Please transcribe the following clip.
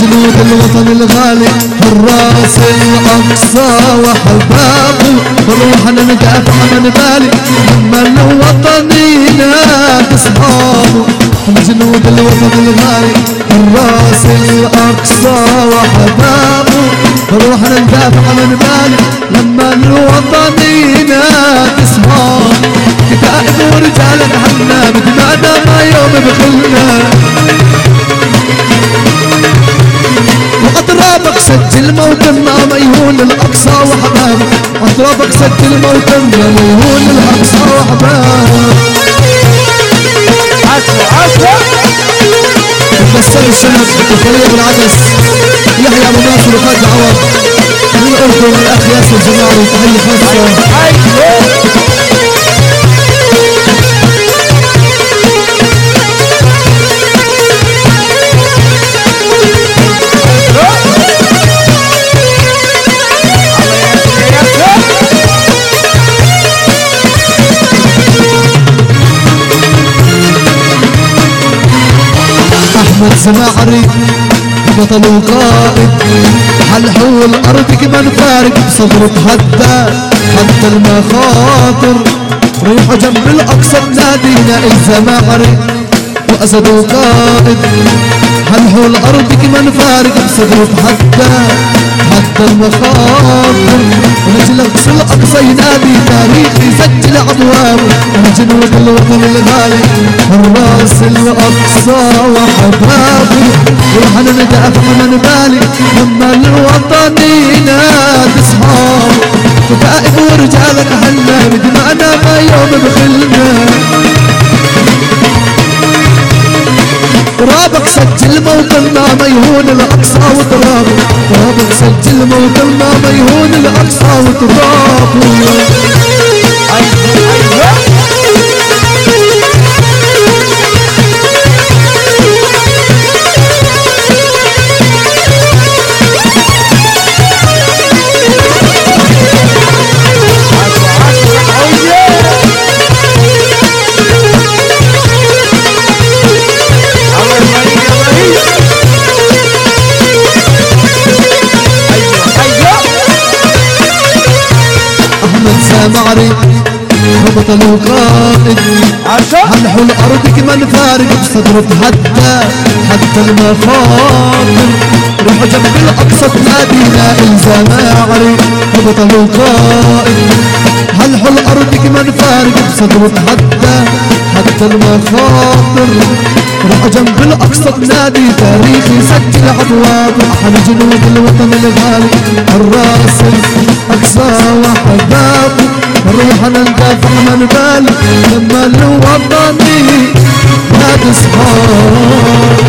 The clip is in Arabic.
جنود الوطن الغالي حراس الأقصى وحبابه بروحنا ندافع من بالي لما الوطن ينادي صحابه جنود الوطن الغالي حراس الأقصى وحبابه بروحنا ندافع من بالي لما الوطن ينادي صحابه كتائب ورجال عنا بدمعنا ما يوم بخلنا. واطرابك سجل موطننا ميهون الأقصى واحبابه اطرابك سجل موطننا ميهون الأقصى واحبابه عشرة عشرة مكسر الشمس وخليل ابو العدس يحيى ابو ناصر وخالد عوض من الاردن الاخ ياسر جماعي تحيه خاصة. احمد زمعري بطل وقائد. حلحوا الأرض كمان فارق بصدره تهدى حتى المخاطر؟ روحوا جنب الأقصى نادينا الزمعري واسد وقائد حلحوا الأرض كمان فارق بصدره تهدى حتى المخاطر. ونجل اقصى الاقصى ينادي تاريخ يسجل ابوابه جنود الوطن الغالي حراس الأقصى وحبابه. ونحن ندافع من بالي لما الوطن ترابك سجل موطننا ميهون الاقصى وترابه ترابك سجل موطننا ميهون الاقصى وترابه احمد سامعري بطل وقائد عشرة حلحوا الأرض كمان فارق بصدره تهدى حتى المخاطر روحوا جنب الأقصى تنادينا الزماعري بطل وقائد حلحوا الأرض كمان فارق بصدره تهدى حتى المخاطر روحوا جنب الأقصى تنادي تاريخ يسجل ابواب أحد جنود الوطن الغالي الراس الاقصى وحبابه روحنا ندافع من بالي لما الوطني نادي صحاب